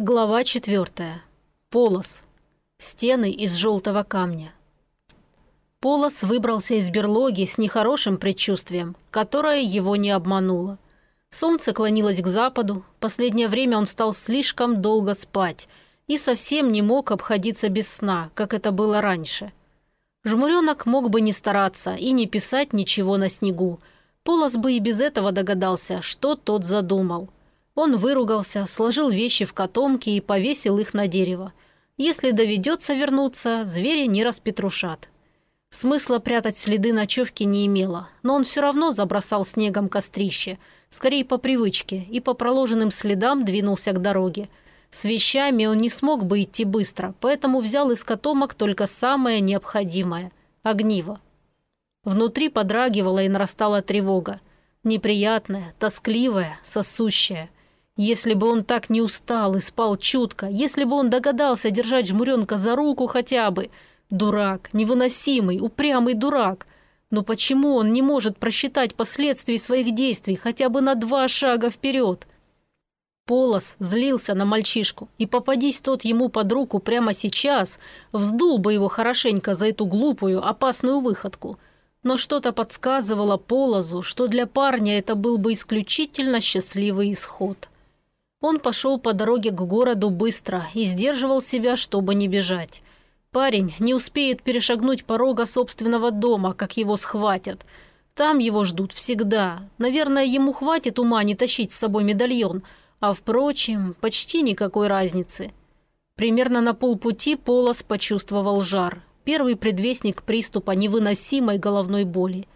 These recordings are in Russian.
Глава четвертая. Полос. Стены из желтого камня. Полос выбрался из берлоги с нехорошим предчувствием, которое его не обмануло. Солнце клонилось к западу, последнее время он стал слишком долго спать и совсем не мог обходиться без сна, как это было раньше. Жмуренок мог бы не стараться и не писать ничего на снегу. Полос бы и без этого догадался, что тот задумал – он выругался, сложил вещи в котомки и повесил их на дерево. Если доведется вернуться, звери не распетрушат. Смысла прятать следы ночевки не имело, но он все равно забросал снегом кострище, скорее по привычке, и по проложенным следам двинулся к дороге. С вещами он не смог бы идти быстро, поэтому взял из котомок только самое необходимое – огниво. Внутри подрагивала и нарастала тревога. Неприятная, тоскливая, сосущая – если бы он так не устал и спал чутко, если бы он догадался держать жмуренка за руку хотя бы. Дурак, невыносимый, упрямый дурак. Но почему он не может просчитать последствий своих действий хотя бы на два шага вперед? Полос злился на мальчишку, и попадись тот ему под руку прямо сейчас, вздул бы его хорошенько за эту глупую, опасную выходку. Но что-то подсказывало Полозу, что для парня это был бы исключительно счастливый исход. Он пошел по дороге к городу быстро и сдерживал себя, чтобы не бежать. Парень не успеет перешагнуть порога собственного дома, как его схватят. Там его ждут всегда. Наверное, ему хватит ума не тащить с собой медальон, а, впрочем, почти никакой разницы. Примерно на полпути Полос почувствовал жар. Первый предвестник приступа невыносимой головной боли.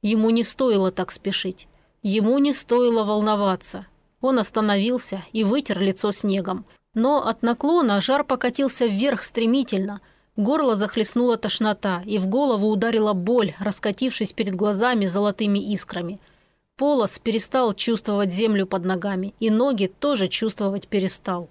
Ему не стоило так спешить. Ему не стоило волноваться. Он остановился и вытер лицо снегом. Но от наклона жар покатился вверх стремительно. Горло захлестнула тошнота, и в голову ударила боль, раскатившись перед глазами золотыми искрами. Полос перестал чувствовать землю под ногами, и ноги тоже чувствовать перестал.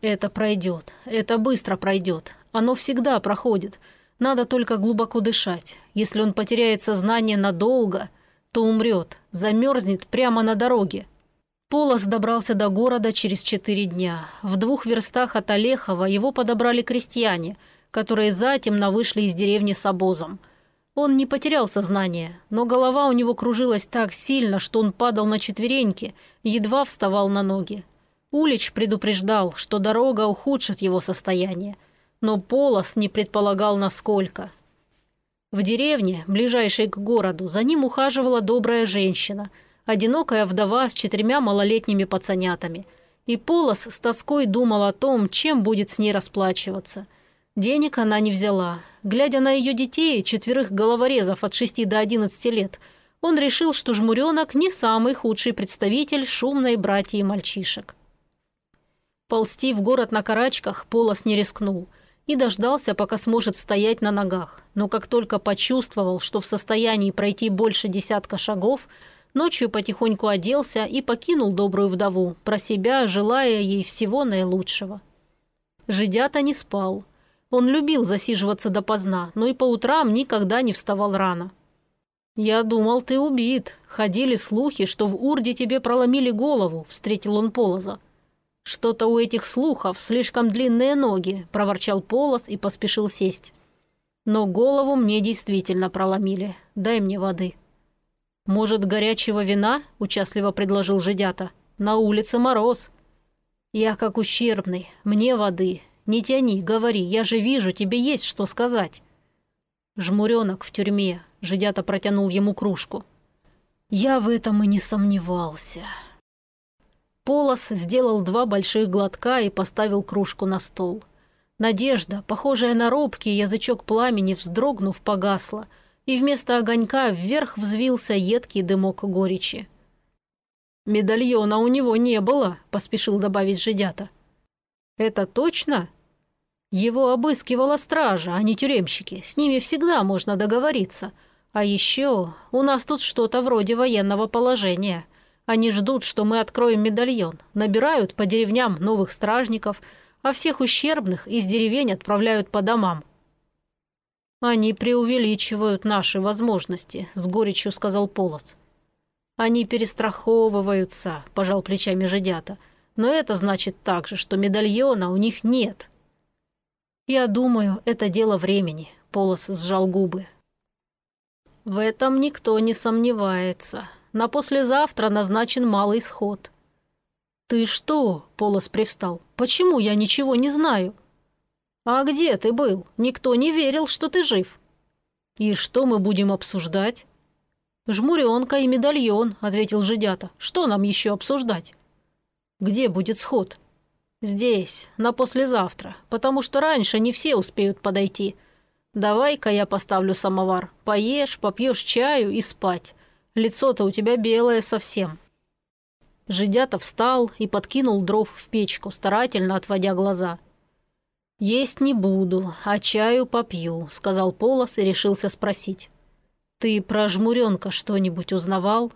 «Это пройдет. Это быстро пройдет. Оно всегда проходит. Надо только глубоко дышать. Если он потеряет сознание надолго, то умрет, замерзнет прямо на дороге, Полос добрался до города через четыре дня. В двух верстах от Олехова его подобрали крестьяне, которые затемно вышли из деревни с обозом. Он не потерял сознание, но голова у него кружилась так сильно, что он падал на четвереньки, едва вставал на ноги. Улич предупреждал, что дорога ухудшит его состояние, но Полос не предполагал, насколько. В деревне, ближайшей к городу, за ним ухаживала добрая женщина – одинокая вдова с четырьмя малолетними пацанятами. И Полос с тоской думал о том, чем будет с ней расплачиваться. Денег она не взяла. Глядя на ее детей, четверых головорезов от 6 до 11 лет, он решил, что жмуренок не самый худший представитель шумной братьи мальчишек. Ползти в город на карачках Полос не рискнул и дождался, пока сможет стоять на ногах. Но как только почувствовал, что в состоянии пройти больше десятка шагов – Ночью потихоньку оделся и покинул добрую вдову, про себя желая ей всего наилучшего. Жидята не спал. Он любил засиживаться допоздна, но и по утрам никогда не вставал рано. «Я думал, ты убит. Ходили слухи, что в Урде тебе проломили голову», – встретил он Полоза. «Что-то у этих слухов слишком длинные ноги», – проворчал Полоз и поспешил сесть. «Но голову мне действительно проломили. Дай мне воды». «Может, горячего вина?» – участливо предложил жидята. «На улице мороз». «Я как ущербный. Мне воды. Не тяни, говори. Я же вижу, тебе есть что сказать». «Жмуренок в тюрьме», – жидята протянул ему кружку. «Я в этом и не сомневался». Полос сделал два больших глотка и поставил кружку на стол. Надежда, похожая на робкий язычок пламени, вздрогнув, погасла – и вместо огонька вверх взвился едкий дымок горечи. «Медальона у него не было», – поспешил добавить жидята. «Это точно?» Его обыскивала стража, а не тюремщики. С ними всегда можно договориться. А еще у нас тут что-то вроде военного положения. Они ждут, что мы откроем медальон, набирают по деревням новых стражников, а всех ущербных из деревень отправляют по домам. «Они преувеличивают наши возможности», – с горечью сказал Полос. «Они перестраховываются», – пожал плечами жидята. Но это значит также, что медальона у них нет. Я думаю, это дело времени. Полос сжал губы. В этом никто не сомневается. На послезавтра назначен малый сход. «Ты что?» – Полос привстал. «Почему я ничего не знаю?» «А где ты был? Никто не верил, что ты жив». «И что мы будем обсуждать?» «Жмуренка и медальон», – ответил жидята. «Что нам еще обсуждать?» «Где будет сход?» «Здесь, на послезавтра, потому что раньше не все успеют подойти. Давай-ка я поставлю самовар. Поешь, попьешь чаю и спать. Лицо-то у тебя белое совсем». Жидята встал и подкинул дров в печку, старательно отводя глаза. «Есть не буду, а чаю попью», — сказал Полос и решился спросить. «Ты про жмуренка что-нибудь узнавал?»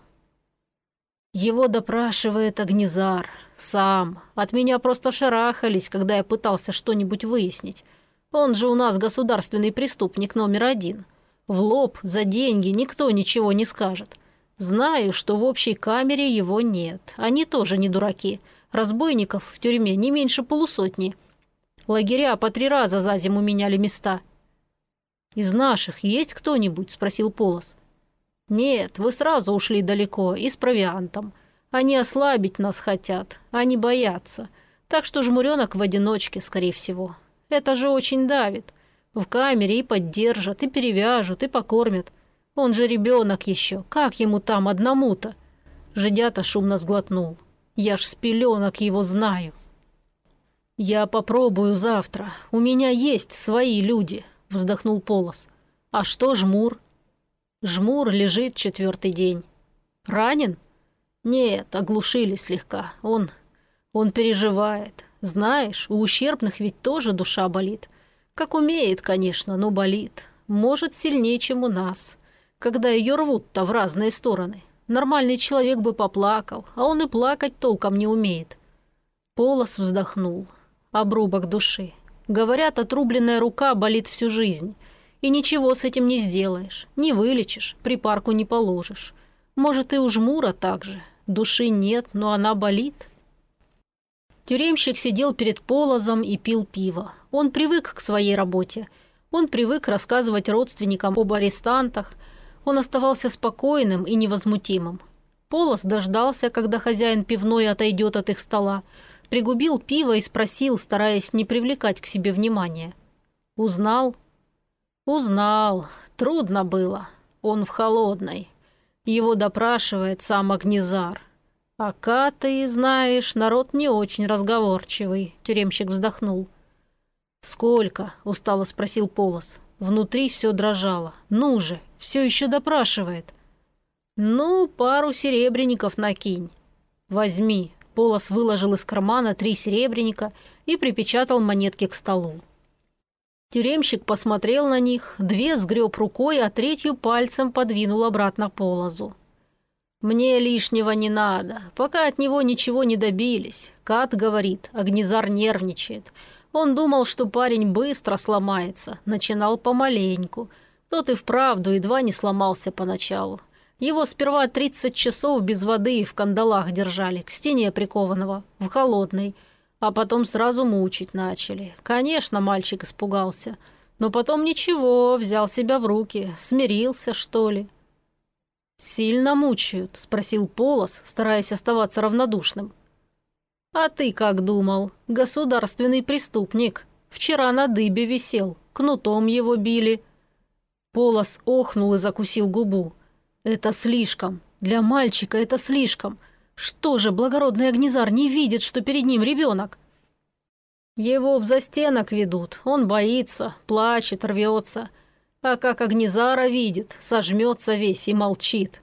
Его допрашивает Агнизар. Сам. От меня просто шарахались, когда я пытался что-нибудь выяснить. Он же у нас государственный преступник номер один. В лоб, за деньги никто ничего не скажет. Знаю, что в общей камере его нет. Они тоже не дураки. Разбойников в тюрьме не меньше полусотни. Лагеря по три раза за зиму меняли места. «Из наших есть кто-нибудь?» – спросил Полос. «Нет, вы сразу ушли далеко и с провиантом. Они ослабить нас хотят, они боятся. Так что жмуренок в одиночке, скорее всего. Это же очень давит. В камере и поддержат, и перевяжут, и покормят. Он же ребенок еще. Как ему там одному-то?» Жидята шумно сглотнул. «Я ж с пеленок его знаю». «Я попробую завтра. У меня есть свои люди», – вздохнул Полос. «А что Жмур?» Жмур лежит четвертый день. Ранен? Нет, оглушили слегка. Он... он переживает. Знаешь, у ущербных ведь тоже душа болит. Как умеет, конечно, но болит. Может, сильнее, чем у нас. Когда ее рвут-то в разные стороны. Нормальный человек бы поплакал, а он и плакать толком не умеет. Полос вздохнул. Обрубок души. Говорят, отрубленная рука болит всю жизнь. И ничего с этим не сделаешь, не вылечишь, припарку не положишь. Может, и у жмура так же. Души нет, но она болит. Тюремщик сидел перед полозом и пил пиво. Он привык к своей работе. Он привык рассказывать родственникам об арестантах. Он оставался спокойным и невозмутимым. Полос дождался, когда хозяин пивной отойдет от их стола, пригубил пиво и спросил, стараясь не привлекать к себе внимания. «Узнал?» «Узнал. Трудно было. Он в холодной. Его допрашивает сам Агнезар. А Каты, знаешь, народ не очень разговорчивый», – тюремщик вздохнул. «Сколько?» – устало спросил Полос. Внутри все дрожало. «Ну же, все еще допрашивает». «Ну, пару серебряников накинь». «Возьми». Полос выложил из кармана три серебряника и припечатал монетки к столу. Тюремщик посмотрел на них, две сгреб рукой, а третью пальцем подвинул обратно по лозу. «Мне лишнего не надо, пока от него ничего не добились. Кат говорит, Агнезар нервничает. Он думал, что парень быстро сломается, начинал помаленьку. Тот и вправду едва не сломался поначалу. Его сперва 30 часов без воды в кандалах держали, к стене прикованного, в холодной – а потом сразу мучить начали. Конечно, мальчик испугался. Но потом ничего, взял себя в руки, смирился, что ли. «Сильно мучают?» – спросил Полос, стараясь оставаться равнодушным. «А ты как думал? Государственный преступник. Вчера на дыбе висел, кнутом его били». Полос охнул и закусил губу. «Это слишком. Для мальчика это слишком. Что же благородный Агнезар не видит, что перед ним ребенок? Его в застенок ведут, он боится, плачет, рвется. А как Агнезара видит, сожмется весь и молчит.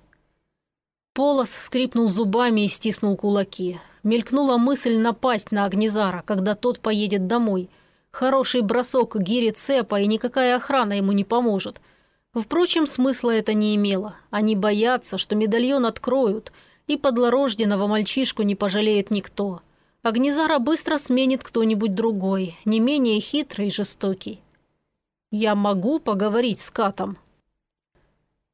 Полос скрипнул зубами и стиснул кулаки. Мелькнула мысль напасть на Агнезара, когда тот поедет домой. Хороший бросок гири цепа, и никакая охрана ему не поможет. Впрочем, смысла это не имело. Они боятся, что медальон откроют – и подлорожденного мальчишку не пожалеет никто. Агнезара быстро сменит кто-нибудь другой, не менее хитрый и жестокий. Я могу поговорить с Катом?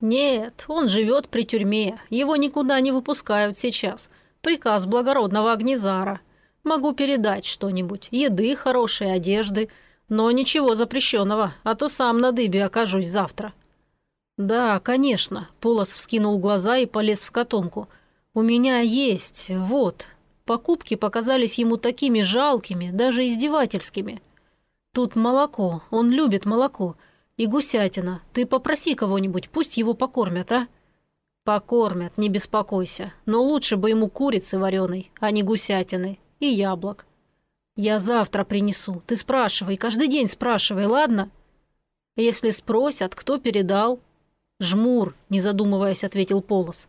Нет, он живет при тюрьме, его никуда не выпускают сейчас. Приказ благородного Агнезара. Могу передать что-нибудь. Еды, хорошей одежды. Но ничего запрещенного, а то сам на дыбе окажусь завтра». «Да, конечно», – Полос вскинул глаза и полез в котомку. «У меня есть, вот». Покупки показались ему такими жалкими, даже издевательскими. «Тут молоко, он любит молоко. И гусятина. Ты попроси кого-нибудь, пусть его покормят, а?» «Покормят, не беспокойся. Но лучше бы ему курицы вареной, а не гусятины. И яблок. Я завтра принесу. Ты спрашивай, каждый день спрашивай, ладно?» «Если спросят, кто передал?» «Жмур», не задумываясь, ответил Полос.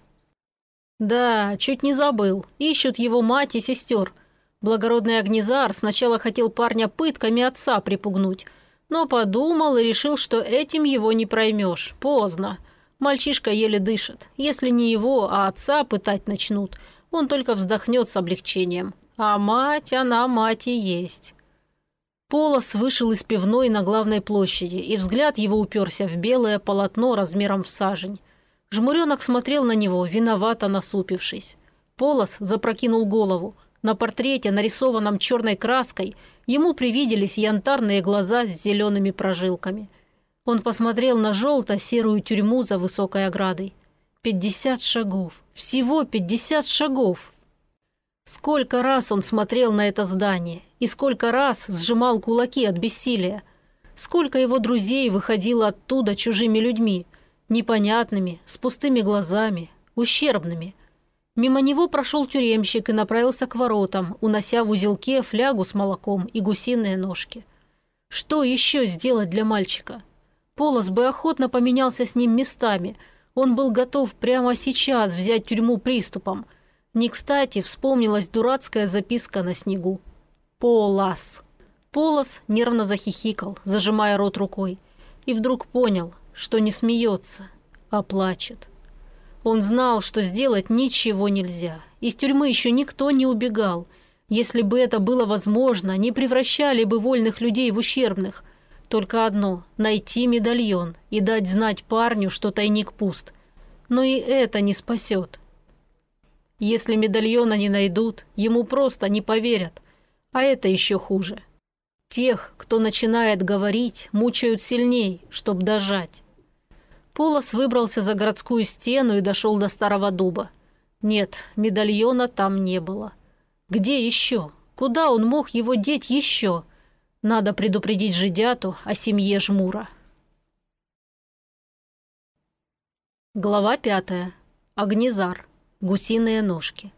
«Да, чуть не забыл. Ищут его мать и сестер. Благородный Агнезар сначала хотел парня пытками отца припугнуть, но подумал и решил, что этим его не проймешь. Поздно. Мальчишка еле дышит. Если не его, а отца пытать начнут, он только вздохнет с облегчением. А мать, она мать и есть. Полос вышел из пивной на главной площади, и взгляд его уперся в белое полотно размером в сажень. Жмуренок смотрел на него, виновато насупившись. Полос запрокинул голову. На портрете, нарисованном черной краской, ему привиделись янтарные глаза с зелеными прожилками – он посмотрел на желто-серую тюрьму за высокой оградой. Пятьдесят шагов. Всего пятьдесят шагов. Сколько раз он смотрел на это здание, и сколько раз сжимал кулаки от бессилия. Сколько его друзей выходило оттуда чужими людьми, непонятными, с пустыми глазами, ущербными. Мимо него прошел тюремщик и направился к воротам, унося в узелке флягу с молоком и гусиные ножки. Что еще сделать для мальчика? Полос бы охотно поменялся с ним местами. Он был готов прямо сейчас взять тюрьму приступом. Не кстати вспомнилась дурацкая записка на снегу. «Полос». Полос нервно захихикал, зажимая рот рукой. И вдруг понял, что не смеется, а плачет. Он знал, что сделать ничего нельзя. Из тюрьмы еще никто не убегал. Если бы это было возможно, не превращали бы вольных людей в ущербных – только одно – найти медальон и дать знать парню, что тайник пуст. Но и это не спасет. Если медальона не найдут, ему просто не поверят. А это еще хуже. Тех, кто начинает говорить, мучают сильней, чтоб дожать. Полос выбрался за городскую стену и дошел до старого дуба. Нет, медальона там не было. Где еще? Куда он мог его деть еще? Надо предупредить жидяту о семье Жмура. Глава пятая. Агнезар. Гусиные ножки.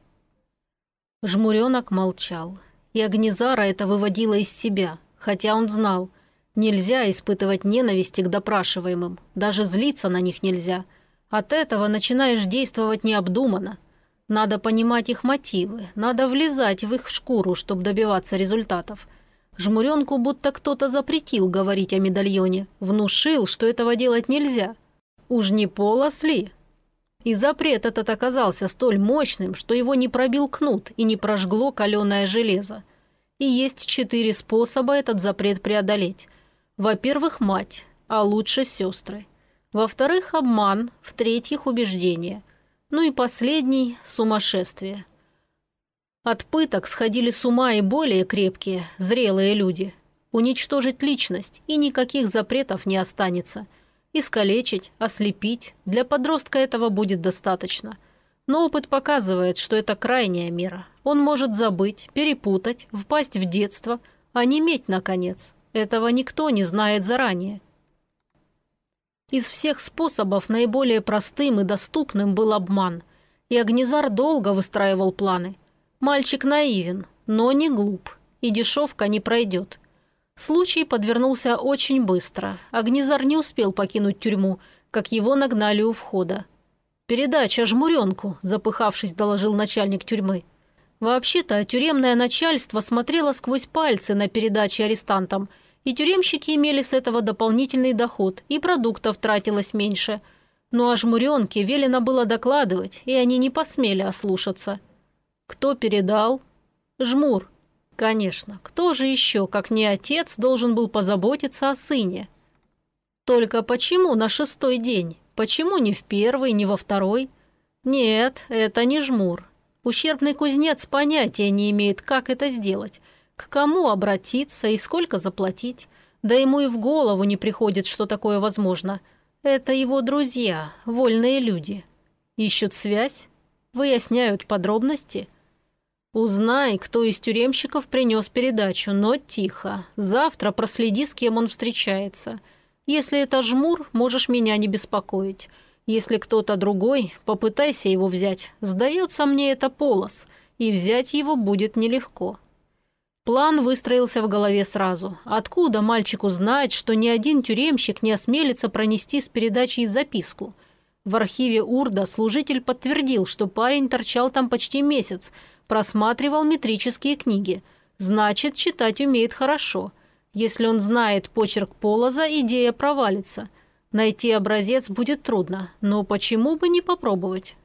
Жмуренок молчал. И Агнезара это выводило из себя, хотя он знал, нельзя испытывать ненависти к допрашиваемым, даже злиться на них нельзя. От этого начинаешь действовать необдуманно. Надо понимать их мотивы, надо влезать в их шкуру, чтобы добиваться результатов – Жмуренку будто кто-то запретил говорить о медальоне, внушил, что этого делать нельзя. Уж не полос ли? И запрет этот оказался столь мощным, что его не пробил кнут и не прожгло каленое железо. И есть четыре способа этот запрет преодолеть. Во-первых, мать, а лучше сестры. Во-вторых, обман, в-третьих, убеждение. Ну и последний – сумасшествие. От пыток сходили с ума и более крепкие, зрелые люди. Уничтожить личность, и никаких запретов не останется. Искалечить, ослепить – для подростка этого будет достаточно. Но опыт показывает, что это крайняя мера. Он может забыть, перепутать, впасть в детство, а не иметь, наконец. Этого никто не знает заранее. Из всех способов наиболее простым и доступным был обман. И Агнезар долго выстраивал планы – Мальчик наивен, но не глуп, и дешевка не пройдет. Случай подвернулся очень быстро. Агнезар не успел покинуть тюрьму, как его нагнали у входа. «Передача жмуренку», – запыхавшись, доложил начальник тюрьмы. Вообще-то тюремное начальство смотрело сквозь пальцы на передачи арестантам, и тюремщики имели с этого дополнительный доход, и продуктов тратилось меньше. Но о жмуренке велено было докладывать, и они не посмели ослушаться. Кто передал? Жмур. Конечно, кто же еще, как не отец, должен был позаботиться о сыне? Только почему на шестой день? Почему не в первый, не во второй? Нет, это не жмур. Ущербный кузнец понятия не имеет, как это сделать, к кому обратиться и сколько заплатить. Да ему и в голову не приходит, что такое возможно. Это его друзья, вольные люди. Ищут связь, выясняют подробности. Узнай, кто из тюремщиков принес передачу, но тихо. Завтра проследи, с кем он встречается. Если это жмур, можешь меня не беспокоить. Если кто-то другой, попытайся его взять. Сдается мне это полос, и взять его будет нелегко. План выстроился в голове сразу. Откуда мальчику знать, что ни один тюремщик не осмелится пронести с передачей записку? В архиве Урда служитель подтвердил, что парень торчал там почти месяц, просматривал метрические книги. Значит, читать умеет хорошо. Если он знает почерк Полоза, идея провалится. Найти образец будет трудно, но почему бы не попробовать?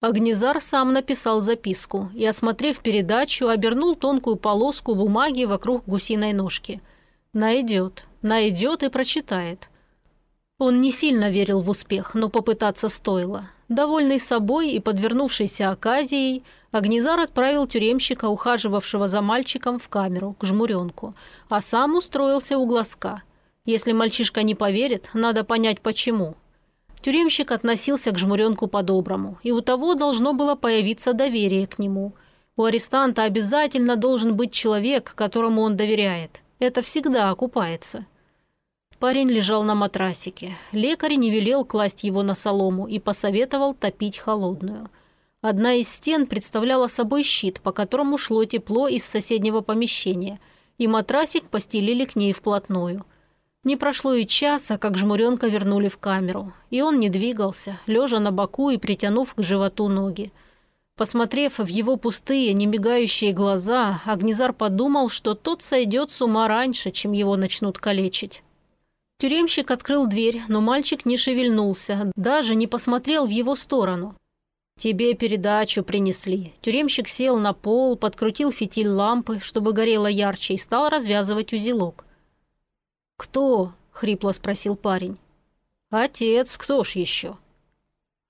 Агнезар сам написал записку и, осмотрев передачу, обернул тонкую полоску бумаги вокруг гусиной ножки. Найдет, найдет и прочитает. Он не сильно верил в успех, но попытаться стоило. Довольный собой и подвернувшейся оказией, Агнезар отправил тюремщика, ухаживавшего за мальчиком, в камеру, к жмуренку, а сам устроился у глазка. Если мальчишка не поверит, надо понять почему – Тюремщик относился к жмуренку по-доброму, и у того должно было появиться доверие к нему. У арестанта обязательно должен быть человек, которому он доверяет. Это всегда окупается. Парень лежал на матрасике. Лекарь не велел класть его на солому и посоветовал топить холодную. Одна из стен представляла собой щит, по которому шло тепло из соседнего помещения, и матрасик постелили к ней вплотную – не прошло и часа, как жмуренка вернули в камеру, и он не двигался, лежа на боку и притянув к животу ноги. Посмотрев в его пустые, немигающие глаза, Агнезар подумал, что тот сойдет с ума раньше, чем его начнут калечить. Тюремщик открыл дверь, но мальчик не шевельнулся, даже не посмотрел в его сторону. «Тебе передачу принесли». Тюремщик сел на пол, подкрутил фитиль лампы, чтобы горело ярче, и стал развязывать узелок. «Кто?» – хрипло спросил парень. «Отец, кто ж еще?»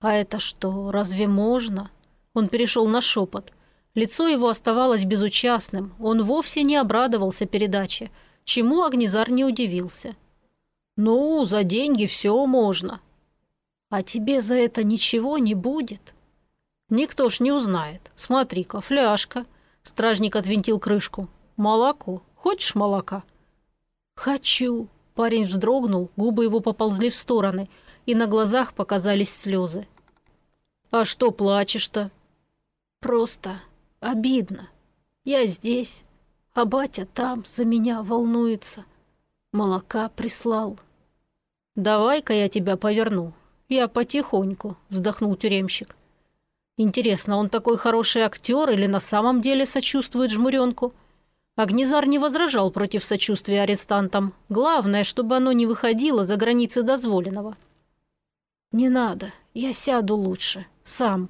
«А это что, разве можно?» Он перешел на шепот. Лицо его оставалось безучастным, он вовсе не обрадовался передаче, чему Агнезар не удивился. «Ну, за деньги все можно». «А тебе за это ничего не будет?» «Никто ж не узнает. Смотри-ка, фляжка». Стражник отвинтил крышку. «Молоко. Хочешь молока?» «Хочу!» Парень вздрогнул, губы его поползли в стороны, и на глазах показались слезы. «А что плачешь-то?» «Просто обидно. Я здесь, а батя там за меня волнуется. Молока прислал». «Давай-ка я тебя поверну. Я потихоньку», – вздохнул тюремщик. «Интересно, он такой хороший актер или на самом деле сочувствует жмуренку?» Агнезар не возражал против сочувствия арестантам. Главное, чтобы оно не выходило за границы дозволенного. «Не надо, я сяду лучше, сам».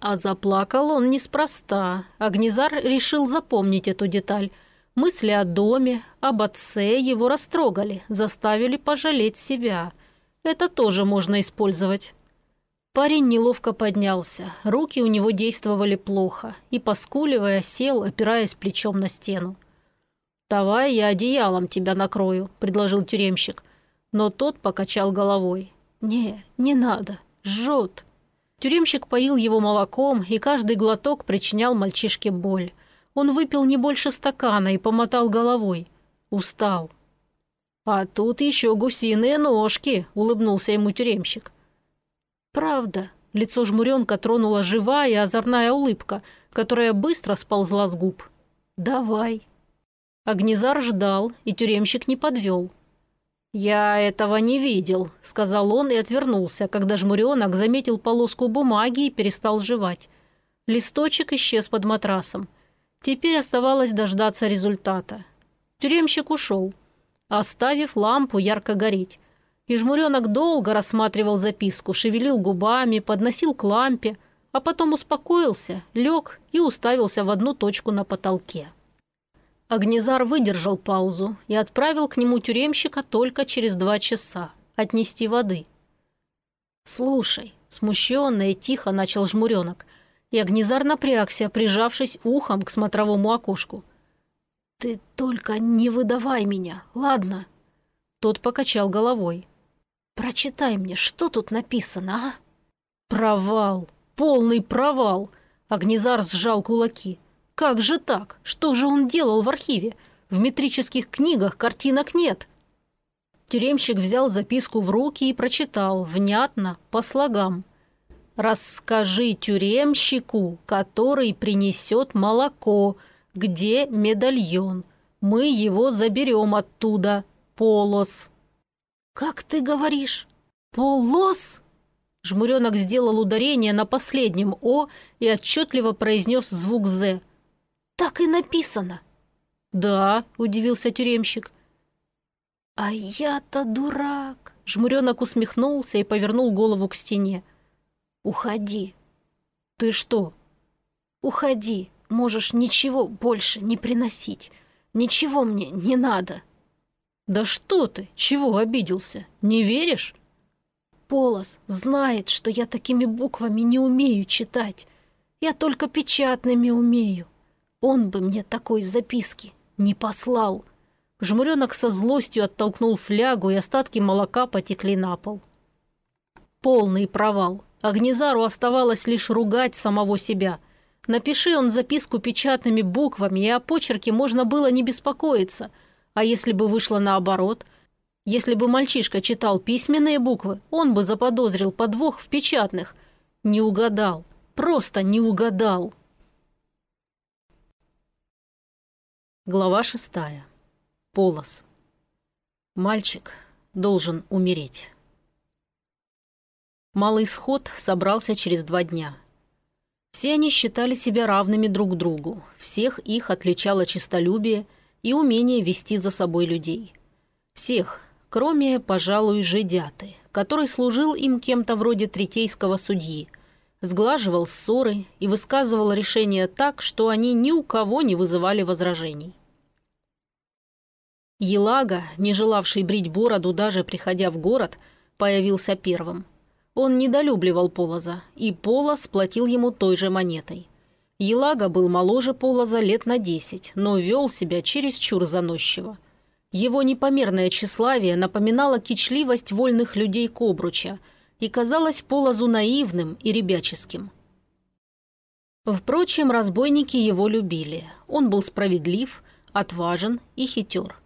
А заплакал он неспроста. Агнезар решил запомнить эту деталь. Мысли о доме, об отце его растрогали, заставили пожалеть себя. Это тоже можно использовать. Парень неловко поднялся, руки у него действовали плохо, и, поскуливая, сел, опираясь плечом на стену. «Давай я одеялом тебя накрою», – предложил тюремщик. Но тот покачал головой. «Не, не надо, жжет». Тюремщик поил его молоком, и каждый глоток причинял мальчишке боль. Он выпил не больше стакана и помотал головой. Устал. «А тут еще гусиные ножки», – улыбнулся ему тюремщик. «Правда». Лицо жмуренка тронула живая озорная улыбка, которая быстро сползла с губ. «Давай». Агнезар ждал, и тюремщик не подвел. «Я этого не видел», — сказал он и отвернулся, когда жмуренок заметил полоску бумаги и перестал жевать. Листочек исчез под матрасом. Теперь оставалось дождаться результата. Тюремщик ушел, оставив лампу ярко гореть. И жмуренок долго рассматривал записку, шевелил губами, подносил к лампе, а потом успокоился, лег и уставился в одну точку на потолке. Агнезар выдержал паузу и отправил к нему тюремщика только через два часа отнести воды. «Слушай», – смущенно и тихо начал жмуренок, – И Агнезар напрягся, прижавшись ухом к смотровому окошку. «Ты только не выдавай меня, ладно?» Тот покачал головой. «Прочитай мне, что тут написано, а?» «Провал! Полный провал!» Агнезар сжал кулаки. «Как же так? Что же он делал в архиве? В метрических книгах картинок нет!» Тюремщик взял записку в руки и прочитал, внятно, по слогам. «Расскажи тюремщику, который принесет молоко, где медальон. Мы его заберем оттуда. Полос». «Как ты говоришь? Полос?» Жмуренок сделал ударение на последнем «о» и отчетливо произнес звук «з». «Так и написано». «Да», – удивился тюремщик. «А я-то дурак!» Жмуренок усмехнулся и повернул голову к стене. «Уходи!» «Ты что?» «Уходи! Можешь ничего больше не приносить. Ничего мне не надо!» «Да что ты? Чего обиделся? Не веришь?» «Полос знает, что я такими буквами не умею читать. Я только печатными умею. Он бы мне такой записки не послал». Жмуренок со злостью оттолкнул флягу, и остатки молока потекли на пол. Полный провал. Агнезару оставалось лишь ругать самого себя. Напиши он записку печатными буквами, и о почерке можно было не беспокоиться. А если бы вышло наоборот? Если бы мальчишка читал письменные буквы, он бы заподозрил подвох в печатных. Не угадал. Просто не угадал. Глава шестая. Полос. Мальчик должен умереть. Малый сход собрался через два дня. Все они считали себя равными друг другу. Всех их отличало честолюбие и умение вести за собой людей. Всех, кроме, пожалуй, жидяты, который служил им кем-то вроде третейского судьи, сглаживал ссоры и высказывал решения так, что они ни у кого не вызывали возражений. Елага, не желавший брить бороду даже приходя в город, появился первым. Он недолюбливал Полоза, и Полоз платил ему той же монетой. Елага был моложе Полоза лет на десять, но вел себя чересчур заносчиво. Его непомерное тщеславие напоминало кичливость вольных людей Кобруча и казалось Полозу наивным и ребяческим. Впрочем, разбойники его любили. Он был справедлив, отважен и хитер.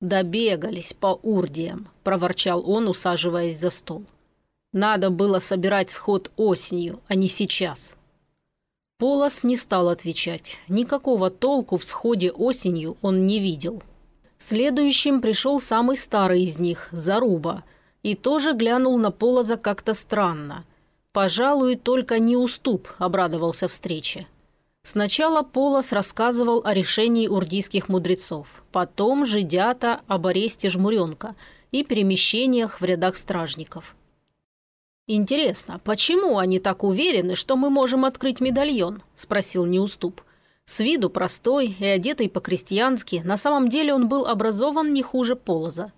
«Добегались по урдиям», – проворчал он, усаживаясь за стол. «Надо было собирать сход осенью, а не сейчас». Полос не стал отвечать. Никакого толку в сходе осенью он не видел. Следующим пришел самый старый из них, Заруба, и тоже глянул на Полоза как-то странно. Пожалуй, только не уступ обрадовался встрече. Сначала Полос рассказывал о решении урдийских мудрецов, потом жидята об аресте жмуренка и перемещениях в рядах стражников. «Интересно, почему они так уверены, что мы можем открыть медальон?» – спросил Неуступ. С виду простой и одетый по-крестьянски, на самом деле он был образован не хуже Полоза.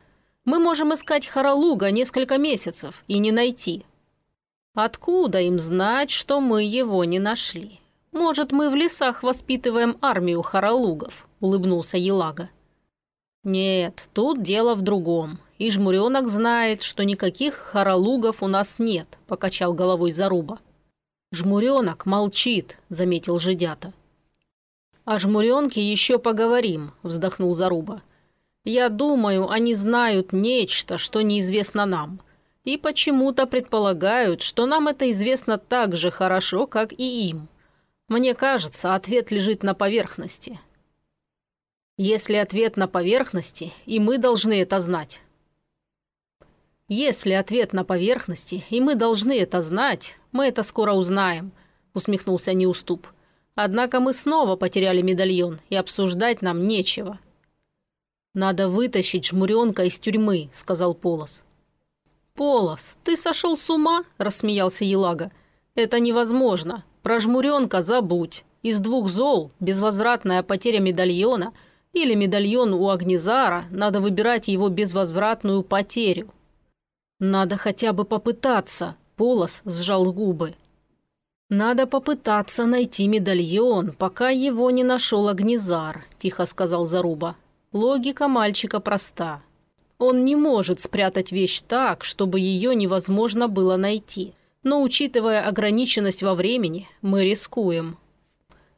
«Мы можем искать Харалуга несколько месяцев и не найти». «Откуда им знать, что мы его не нашли?» «Может, мы в лесах воспитываем армию хоролугов?» – улыбнулся Елага. «Нет, тут дело в другом. И жмуренок знает, что никаких хоролугов у нас нет», – покачал головой Заруба. «Жмуренок молчит», – заметил Жидята. «О жмуренке еще поговорим», – вздохнул Заруба. «Я думаю, они знают нечто, что неизвестно нам, и почему-то предполагают, что нам это известно так же хорошо, как и им». Мне кажется, ответ лежит на поверхности. Если ответ на поверхности, и мы должны это знать. Если ответ на поверхности, и мы должны это знать, мы это скоро узнаем, усмехнулся Неуступ. Однако мы снова потеряли медальон, и обсуждать нам нечего. «Надо вытащить жмуренка из тюрьмы», — сказал Полос. «Полос, ты сошел с ума?» – рассмеялся Елага. «Это невозможно. Про жмуренка забудь. Из двух зол безвозвратная потеря медальона или медальон у Агнезара надо выбирать его безвозвратную потерю. Надо хотя бы попытаться. Полос сжал губы. «Надо попытаться найти медальон, пока его не нашел Агнизар», – тихо сказал Заруба. «Логика мальчика проста. Он не может спрятать вещь так, чтобы ее невозможно было найти. Но, учитывая ограниченность во времени, мы рискуем».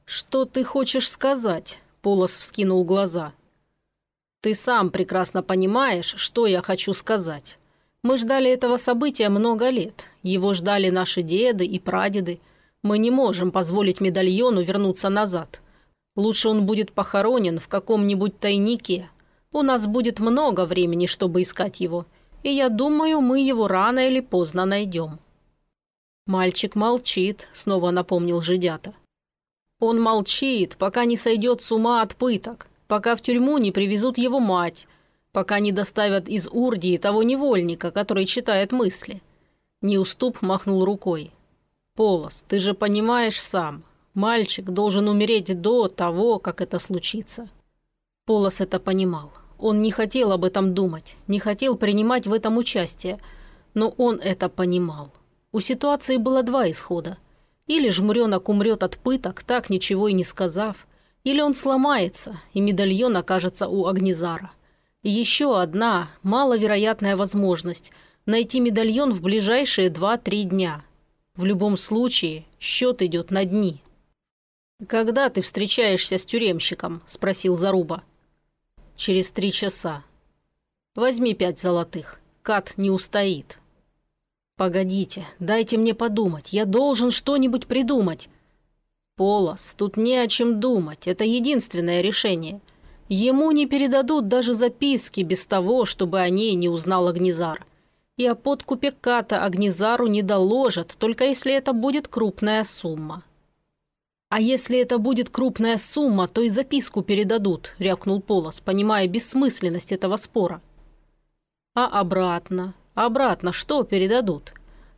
«Что ты хочешь сказать?» – Полос вскинул глаза. «Ты сам прекрасно понимаешь, что я хочу сказать. Мы ждали этого события много лет. Его ждали наши деды и прадеды. Мы не можем позволить медальону вернуться назад. Лучше он будет похоронен в каком-нибудь тайнике. У нас будет много времени, чтобы искать его. И я думаю, мы его рано или поздно найдем». «Мальчик молчит», — снова напомнил жидята. «Он молчит, пока не сойдет с ума от пыток, пока в тюрьму не привезут его мать, пока не доставят из Урдии того невольника, который читает мысли». Неуступ махнул рукой. «Полос, ты же понимаешь сам. Мальчик должен умереть до того, как это случится». Полос это понимал. Он не хотел об этом думать, не хотел принимать в этом участие, но он это понимал. У ситуации было два исхода. Или жмуренок умрет от пыток, так ничего и не сказав, или он сломается, и медальон окажется у Агнизара. Еще одна маловероятная возможность – найти медальон в ближайшие два-три дня – в любом случае, счет идет на дни. «Когда ты встречаешься с тюремщиком?» – спросил Заруба. «Через три часа. Возьми пять золотых. Кат не устоит». «Погодите, дайте мне подумать. Я должен что-нибудь придумать». «Полос, тут не о чем думать. Это единственное решение. Ему не передадут даже записки без того, чтобы о ней не узнал Агнизар и о подкупе Ката Агнизару не доложат, только если это будет крупная сумма. «А если это будет крупная сумма, то и записку передадут», – рявкнул Полос, понимая бессмысленность этого спора. «А обратно? Обратно что передадут?»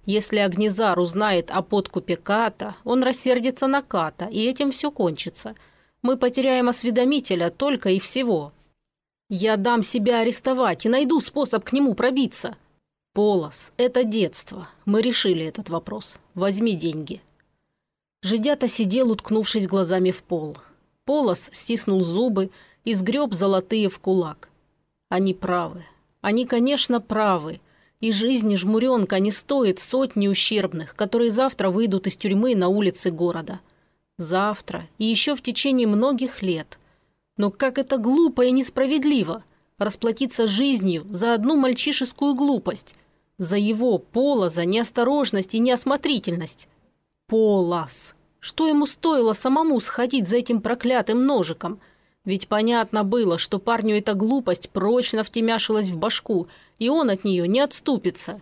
Если Агнизар узнает о подкупе Ката, он рассердится на Ката, и этим все кончится. Мы потеряем осведомителя только и всего. Я дам себя арестовать и найду способ к нему пробиться. «Полос, это детство. Мы решили этот вопрос. Возьми деньги». Жидята сидел, уткнувшись глазами в пол. Полос стиснул зубы и сгреб золотые в кулак. Они правы. Они, конечно, правы. И жизни жмуренка не стоит сотни ущербных, которые завтра выйдут из тюрьмы на улицы города. Завтра и еще в течение многих лет. Но как это глупо и несправедливо – расплатиться жизнью за одну мальчишескую глупость. За его, Полоза, неосторожность и неосмотрительность. Полос. Что ему стоило самому сходить за этим проклятым ножиком? Ведь понятно было, что парню эта глупость прочно втемяшилась в башку, и он от нее не отступится.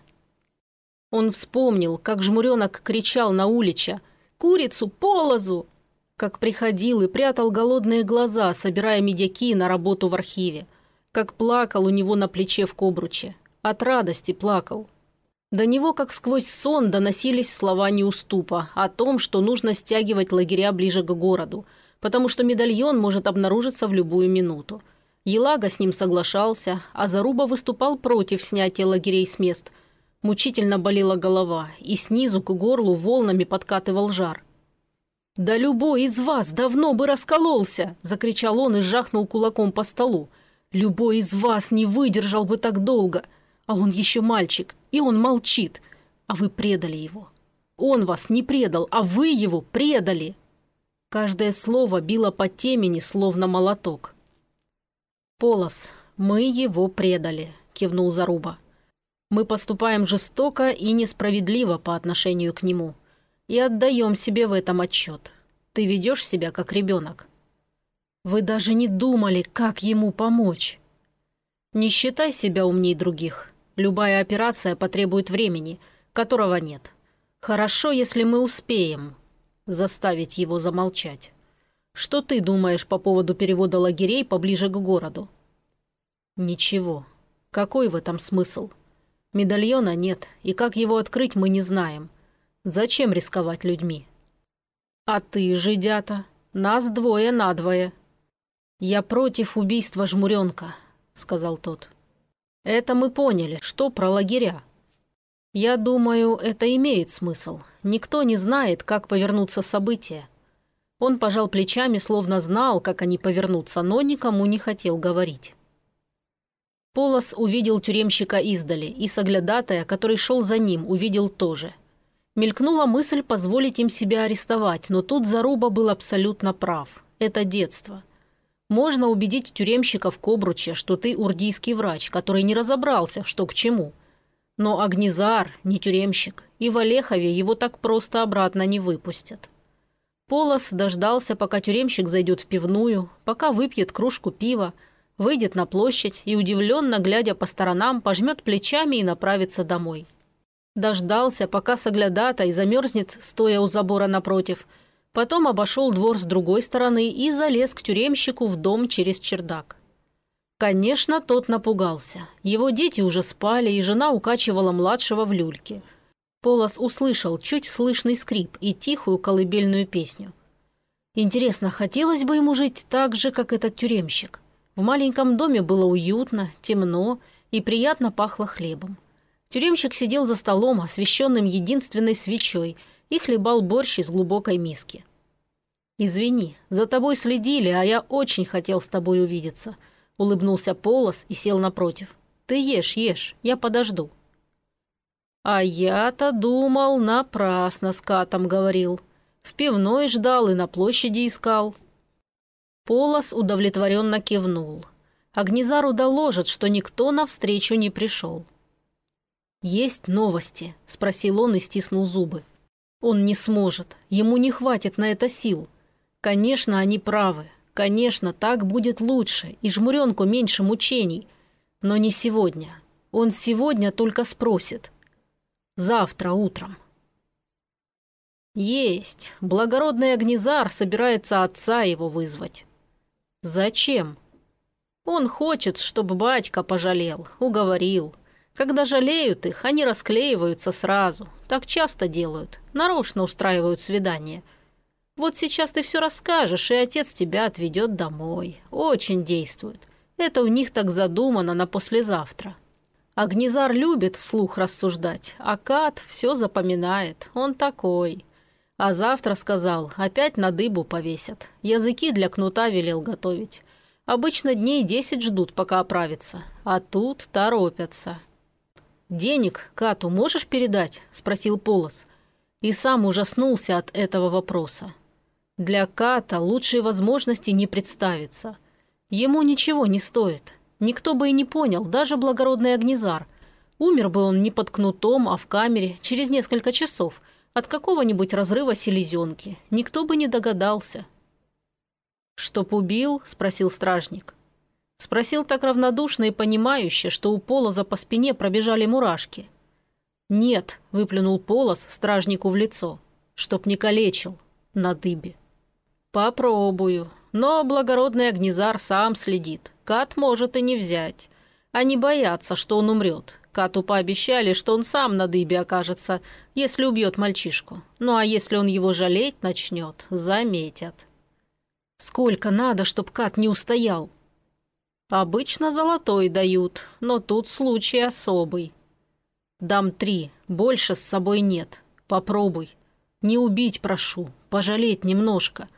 Он вспомнил, как жмуренок кричал на улича «Курицу, полозу!» Как приходил и прятал голодные глаза, собирая медяки на работу в архиве. Как плакал у него на плече в кобруче. От радости плакал. До него, как сквозь сон, доносились слова неуступа о том, что нужно стягивать лагеря ближе к городу, потому что медальон может обнаружиться в любую минуту. Елага с ним соглашался, а Заруба выступал против снятия лагерей с мест. Мучительно болела голова, и снизу к горлу волнами подкатывал жар. «Да любой из вас давно бы раскололся!» – закричал он и жахнул кулаком по столу. «Любой из вас не выдержал бы так долго!» А он еще мальчик, и он молчит. А вы предали его. Он вас не предал, а вы его предали. Каждое слово било по темени, словно молоток. «Полос, мы его предали», – кивнул Заруба. «Мы поступаем жестоко и несправедливо по отношению к нему. И отдаем себе в этом отчет. Ты ведешь себя как ребенок. Вы даже не думали, как ему помочь. Не считай себя умней других. Любая операция потребует времени, которого нет. Хорошо, если мы успеем заставить его замолчать. Что ты думаешь по поводу перевода лагерей поближе к городу? Ничего. Какой в этом смысл? Медальона нет, и как его открыть, мы не знаем. Зачем рисковать людьми? А ты, жидята, нас двое на двое. Я против убийства жмуренка, сказал тот. Это мы поняли. Что про лагеря? Я думаю, это имеет смысл. Никто не знает, как повернутся события. Он пожал плечами, словно знал, как они повернутся, но никому не хотел говорить. Полос увидел тюремщика издали, и соглядатая, который шел за ним, увидел тоже. Мелькнула мысль позволить им себя арестовать, но тут Заруба был абсолютно прав. Это детство. Можно убедить тюремщика в Кобруче, что ты урдийский врач, который не разобрался, что к чему. Но Агнизар не тюремщик, и в Олехове его так просто обратно не выпустят. Полос дождался, пока тюремщик зайдет в пивную, пока выпьет кружку пива, выйдет на площадь и, удивленно глядя по сторонам, пожмет плечами и направится домой. Дождался, пока соглядатай замерзнет, стоя у забора напротив. Потом обошел двор с другой стороны и залез к тюремщику в дом через чердак. Конечно, тот напугался. Его дети уже спали, и жена укачивала младшего в люльке. Полос услышал чуть слышный скрип и тихую колыбельную песню. Интересно, хотелось бы ему жить так же, как этот тюремщик? В маленьком доме было уютно, темно и приятно пахло хлебом. Тюремщик сидел за столом, освещенным единственной свечой, и хлебал борщ из глубокой миски. «Извини, за тобой следили, а я очень хотел с тобой увидеться», — улыбнулся Полос и сел напротив. «Ты ешь, ешь, я подожду». «А я-то думал, напрасно с Катом говорил. В пивной ждал и на площади искал». Полос удовлетворенно кивнул. Агнизару доложат, что никто навстречу не пришел. «Есть новости?» – спросил он и стиснул зубы. «Он не сможет. Ему не хватит на это сил. Конечно, они правы. Конечно, так будет лучше, и жмуренку меньше мучений. Но не сегодня. Он сегодня только спросит. Завтра утром». «Есть. Благородный Агнизар собирается отца его вызвать». «Зачем?» «Он хочет, чтобы батька пожалел, уговорил. Когда жалеют их, они расклеиваются сразу. Так часто делают. Нарочно устраивают свидание. Вот сейчас ты все расскажешь, и отец тебя отведет домой. Очень действует. Это у них так задумано на послезавтра. Агнизар любит вслух рассуждать, а Кат все запоминает. Он такой. А завтра, сказал, опять на дыбу повесят. Языки для кнута велел готовить. Обычно дней десять ждут, пока оправится. А тут торопятся. «Денег Кату можешь передать?» – спросил Полос. И сам ужаснулся от этого вопроса. Для Ката лучшей возможности не представится. Ему ничего не стоит. Никто бы и не понял, даже благородный Агнизар. Умер бы он не под кнутом, а в камере через несколько часов – от какого-нибудь разрыва селезенки. Никто бы не догадался. «Чтоб убил?» – спросил стражник. Спросил так равнодушно и понимающе, что у Полоза по спине пробежали мурашки. «Нет», – выплюнул Полоз стражнику в лицо, – «чтоб не калечил на дыбе». «Попробую. Но благородный Агнизар сам следит. Кат может и не взять. Они боятся, что он умрет. Кату пообещали, что он сам на дыбе окажется, если убьет мальчишку. Ну а если он его жалеть начнет, заметят. Сколько надо, чтоб Кат не устоял? Обычно золотой дают, но тут случай особый. Дам три, больше с собой нет. Попробуй. Не убить прошу, пожалеть немножко.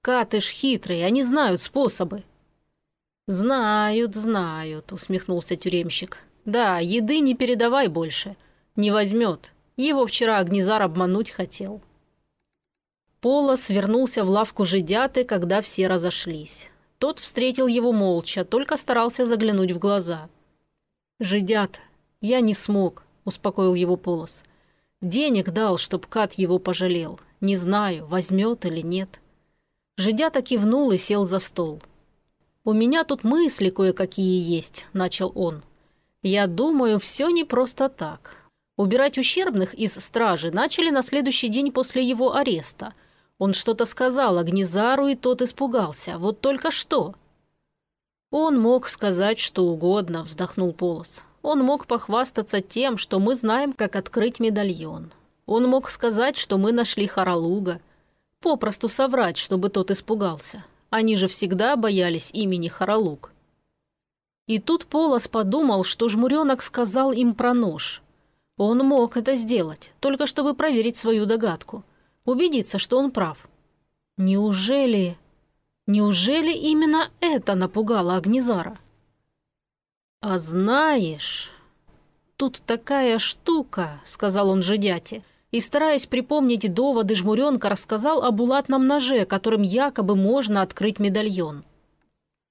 Каты ж хитрые, они знают способы. «Знают, знают», — усмехнулся тюремщик. Да, еды не передавай больше. Не возьмет. Его вчера Агнизар обмануть хотел. Полос вернулся в лавку жидяты, когда все разошлись. Тот встретил его молча, только старался заглянуть в глаза. «Жидята, я не смог», — успокоил его Полос. «Денег дал, чтоб Кат его пожалел. Не знаю, возьмет или нет». Жидята кивнул и сел за стол. «У меня тут мысли кое-какие есть», — начал он. Я думаю, все не просто так. Убирать ущербных из стражи начали на следующий день после его ареста. Он что-то сказал Агнизару, и тот испугался. Вот только что. Он мог сказать что угодно, вздохнул Полос. Он мог похвастаться тем, что мы знаем, как открыть медальон. Он мог сказать, что мы нашли Харалуга. Попросту соврать, чтобы тот испугался. Они же всегда боялись имени Харалуг. И тут Полос подумал, что жмуренок сказал им про нож. Он мог это сделать, только чтобы проверить свою догадку, убедиться, что он прав. Неужели... Неужели именно это напугало Агнезара? «А знаешь...» «Тут такая штука», — сказал он жидяте, и, стараясь припомнить доводы жмуренка, рассказал о булатном ноже, которым якобы можно открыть медальон.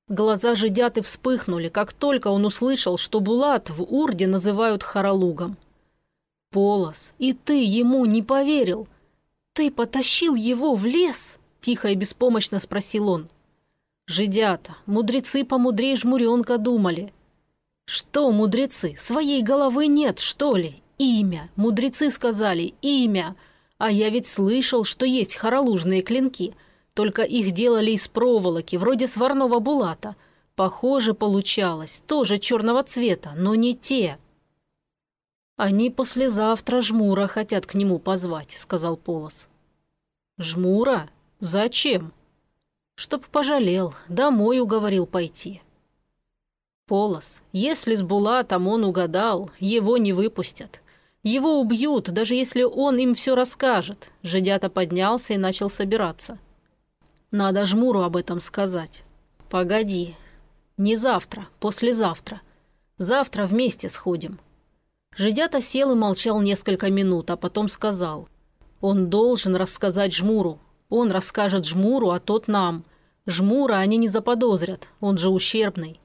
Глаза жидяты вспыхнули, как только он услышал, что булат в Урде называют харалугом. «Полос, и ты ему не поверил? Ты потащил его в лес?» – тихо и беспомощно спросил он. «Жидята, мудрецы помудрее жмуренка думали. «Что, мудрецы, своей головы нет, что ли? Имя. Мудрецы сказали имя. А я ведь слышал, что есть хоролужные клинки. Только их делали из проволоки, вроде сварного булата. Похоже получалось, тоже черного цвета, но не те». «Они послезавтра Жмура хотят к нему позвать», — сказал Полос. «Жмура? Зачем?» «Чтоб пожалел, домой уговорил пойти». Полос, если с Булатом он угадал, его не выпустят. Его убьют, даже если он им все расскажет. Жидята поднялся и начал собираться. Надо Жмуру об этом сказать. Погоди. Не завтра, послезавтра. Завтра вместе сходим. Жидята сел и молчал несколько минут, а потом сказал. Он должен рассказать Жмуру. Он расскажет Жмуру, а тот нам. Жмура они не заподозрят, он же ущербный.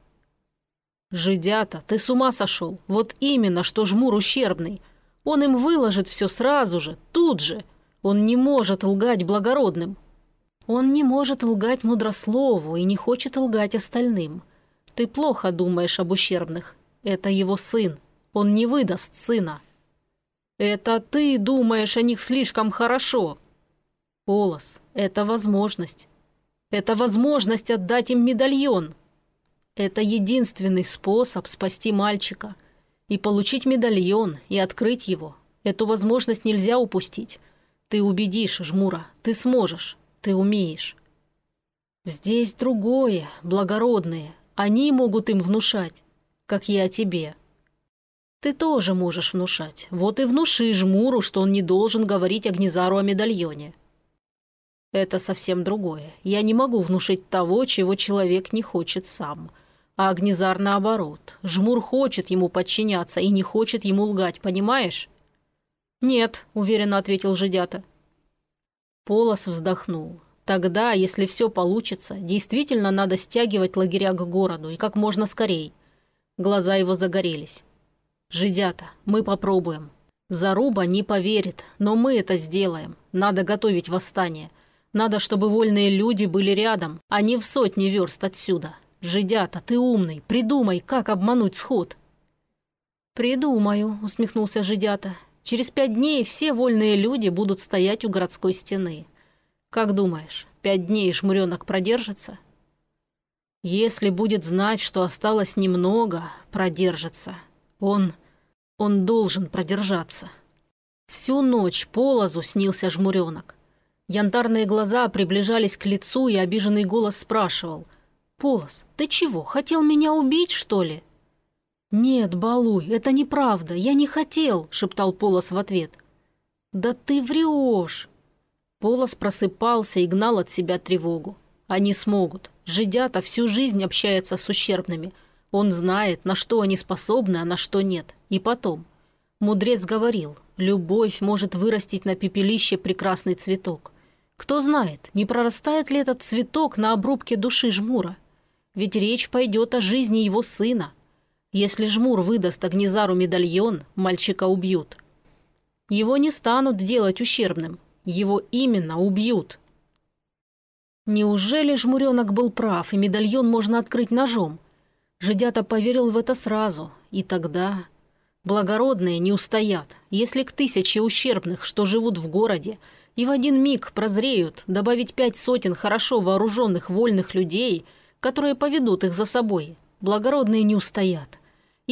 «Жидята, ты с ума сошел? Вот именно, что жмур ущербный. Он им выложит все сразу же, тут же. Он не может лгать благородным». «Он не может лгать мудрослову и не хочет лгать остальным. Ты плохо думаешь об ущербных. Это его сын. Он не выдаст сына». «Это ты думаешь о них слишком хорошо». «Полос, это возможность. Это возможность отдать им медальон». Это единственный способ спасти мальчика. И получить медальон, и открыть его. Эту возможность нельзя упустить. Ты убедишь, Жмура, ты сможешь, ты умеешь. Здесь другое, благородные. Они могут им внушать, как я тебе. Ты тоже можешь внушать. Вот и внуши Жмуру, что он не должен говорить Агнезару о медальоне. Это совсем другое. Я не могу внушить того, чего человек не хочет сам. А Агнезар наоборот. Жмур хочет ему подчиняться и не хочет ему лгать, понимаешь? «Нет», — уверенно ответил жидята. Полос вздохнул. «Тогда, если все получится, действительно надо стягивать лагеря к городу и как можно скорей». Глаза его загорелись. «Жидята, мы попробуем. Заруба не поверит, но мы это сделаем. Надо готовить восстание. Надо, чтобы вольные люди были рядом, а не в сотне верст отсюда. «Жидята, ты умный, придумай, как обмануть сход». «Придумаю», — усмехнулся Жидята. «Через пять дней все вольные люди будут стоять у городской стены. Как думаешь, пять дней шмуренок продержится?» «Если будет знать, что осталось немного, продержится. Он... он должен продержаться». Всю ночь полозу снился жмуренок. Янтарные глаза приближались к лицу, и обиженный голос спрашивал — «Полос, ты чего, хотел меня убить, что ли?» «Нет, Балуй, это неправда, я не хотел», — шептал Полос в ответ. «Да ты врешь!» Полос просыпался и гнал от себя тревогу. Они смогут. Жидята всю жизнь общается с ущербными. Он знает, на что они способны, а на что нет. И потом. Мудрец говорил, любовь может вырастить на пепелище прекрасный цветок. Кто знает, не прорастает ли этот цветок на обрубке души жмура? Ведь речь пойдет о жизни его сына. Если Жмур выдаст Агнезару медальон, мальчика убьют. Его не станут делать ущербным. Его именно убьют. Неужели Жмуренок был прав, и медальон можно открыть ножом? Жидята поверил в это сразу. И тогда... Благородные не устоят. Если к тысяче ущербных, что живут в городе, и в один миг прозреют добавить пять сотен хорошо вооруженных вольных людей – которые поведут их за собой. Благородные не устоят.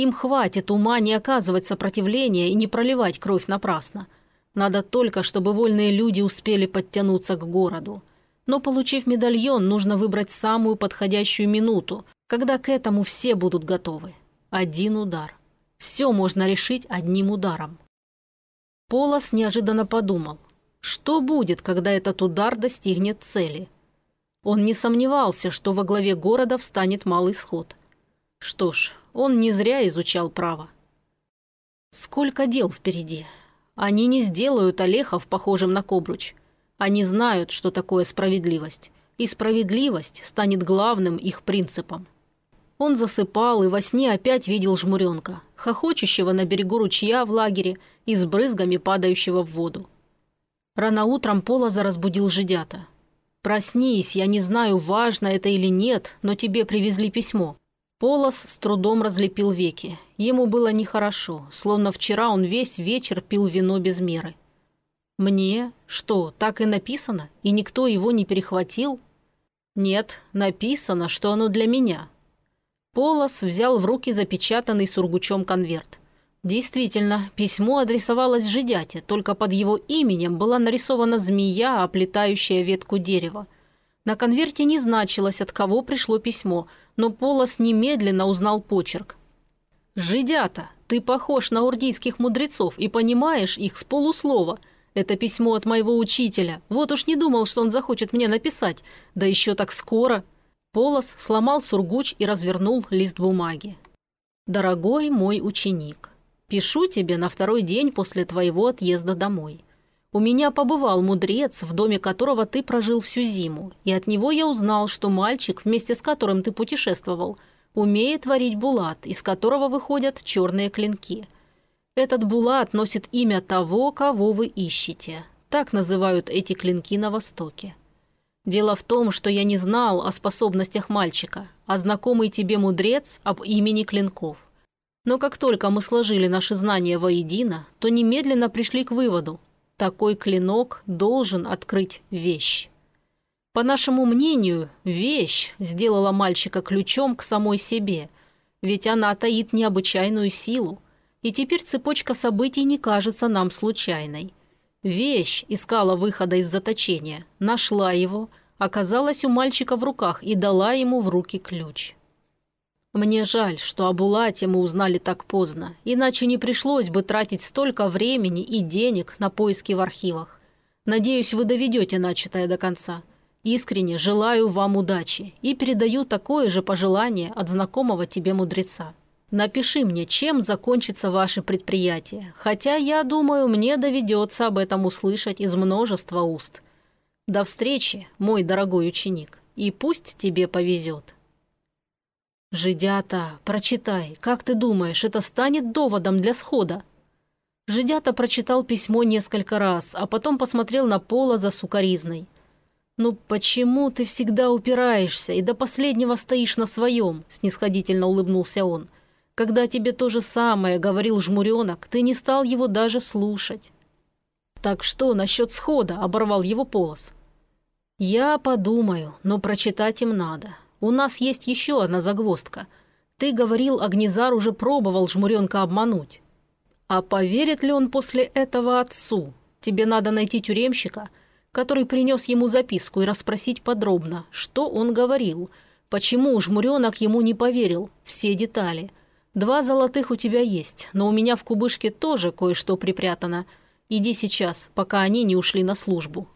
Им хватит ума не оказывать сопротивления и не проливать кровь напрасно. Надо только, чтобы вольные люди успели подтянуться к городу. Но, получив медальон, нужно выбрать самую подходящую минуту, когда к этому все будут готовы. Один удар. Все можно решить одним ударом. Полос неожиданно подумал, что будет, когда этот удар достигнет цели. Он не сомневался, что во главе города встанет малый сход. Что ж, он не зря изучал право. Сколько дел впереди. Они не сделают Олехов похожим на Кобруч. Они знают, что такое справедливость. И справедливость станет главным их принципом. Он засыпал и во сне опять видел жмуренка, хохочущего на берегу ручья в лагере и с брызгами падающего в воду. Рано утром Полоза разбудил жидята. «Проснись, я не знаю, важно это или нет, но тебе привезли письмо». Полос с трудом разлепил веки. Ему было нехорошо, словно вчера он весь вечер пил вино без меры. «Мне? Что, так и написано? И никто его не перехватил?» «Нет, написано, что оно для меня». Полос взял в руки запечатанный сургучом конверт. Действительно, письмо адресовалось жидяте, только под его именем была нарисована змея, оплетающая ветку дерева. На конверте не значилось, от кого пришло письмо, но Полос немедленно узнал почерк. «Жидята, ты похож на урдийских мудрецов и понимаешь их с полуслова. Это письмо от моего учителя. Вот уж не думал, что он захочет мне написать. Да еще так скоро». Полос сломал сургуч и развернул лист бумаги. «Дорогой мой ученик, Пишу тебе на второй день после твоего отъезда домой. У меня побывал мудрец, в доме которого ты прожил всю зиму, и от него я узнал, что мальчик, вместе с которым ты путешествовал, умеет варить булат, из которого выходят черные клинки. Этот булат носит имя того, кого вы ищете. Так называют эти клинки на Востоке. Дело в том, что я не знал о способностях мальчика, а знакомый тебе мудрец об имени клинков. Но как только мы сложили наши знания воедино, то немедленно пришли к выводу – такой клинок должен открыть вещь. По нашему мнению, вещь сделала мальчика ключом к самой себе, ведь она таит необычайную силу, и теперь цепочка событий не кажется нам случайной. Вещь искала выхода из заточения, нашла его, оказалась у мальчика в руках и дала ему в руки ключ. Мне жаль, что об Улате мы узнали так поздно, иначе не пришлось бы тратить столько времени и денег на поиски в архивах. Надеюсь, вы доведете начатое до конца. Искренне желаю вам удачи и передаю такое же пожелание от знакомого тебе мудреца. Напиши мне, чем закончится ваше предприятие, хотя, я думаю, мне доведется об этом услышать из множества уст. До встречи, мой дорогой ученик, и пусть тебе повезет. «Жидята, прочитай. Как ты думаешь, это станет доводом для схода?» Жидята прочитал письмо несколько раз, а потом посмотрел на Пола за сукаризной. «Ну почему ты всегда упираешься и до последнего стоишь на своем?» – снисходительно улыбнулся он. «Когда тебе то же самое говорил жмуренок, ты не стал его даже слушать». «Так что насчет схода?» – оборвал его Полос. «Я подумаю, но прочитать им надо. У нас есть еще одна загвоздка. Ты говорил, Агнезар уже пробовал жмуренка обмануть. А поверит ли он после этого отцу? Тебе надо найти тюремщика, который принес ему записку и расспросить подробно, что он говорил, почему жмуренок ему не поверил, все детали. Два золотых у тебя есть, но у меня в кубышке тоже кое-что припрятано. Иди сейчас, пока они не ушли на службу.